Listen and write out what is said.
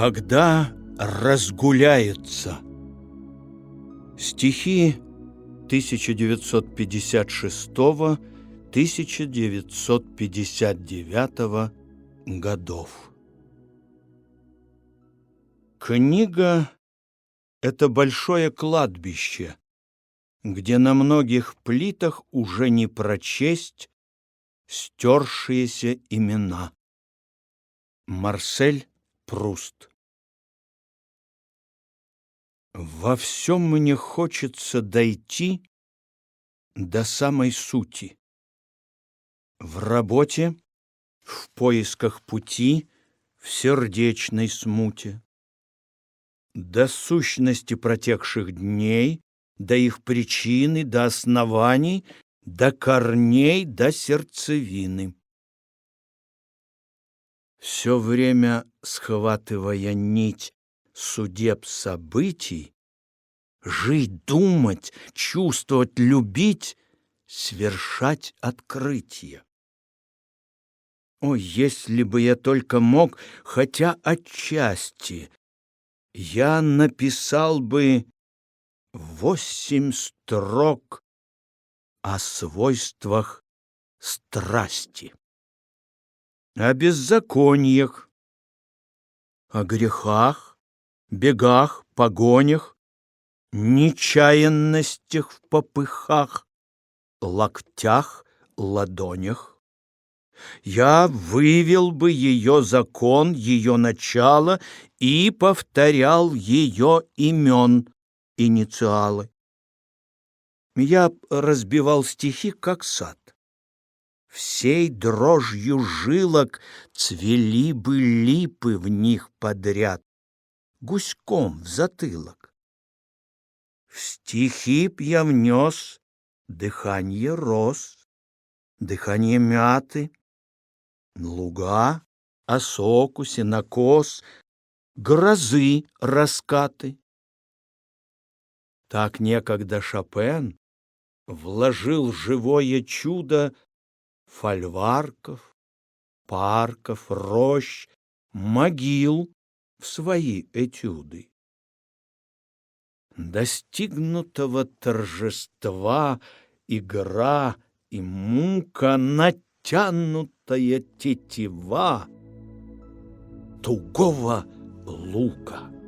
Когда разгуляется. Стихи 1956-1959 годов. Книга — это большое кладбище, где на многих плитах уже не прочесть стершиеся имена. Марсель Пруст Во всем мне хочется дойти до самой сути. В работе, в поисках пути, в сердечной смуте. До сущности протекших дней, до их причины, до оснований, до корней, до сердцевины. Все время схватывая нить судеб событий, жить, думать, чувствовать, любить, свершать открытие. О, если бы я только мог, хотя отчасти, я написал бы восемь строк о свойствах страсти, о беззакониях, о грехах, бегах, погонях, нечаянностях в попыхах, локтях, ладонях. Я вывел бы ее закон, ее начало и повторял ее имен, инициалы. Я разбивал стихи, как сад. Всей дрожью жилок цвели бы липы в них подряд, гуськом в затылок. В стихи б я внес дыхание роз, дыхание мяты, луга, осоку, сенокос, грозы, раскаты. Так некогда Шопен вложил живое чудо фольварков, парков, рощ, могил в свои этюды. Достигнутого торжества игра и мука, натянутая тетива тугого лука.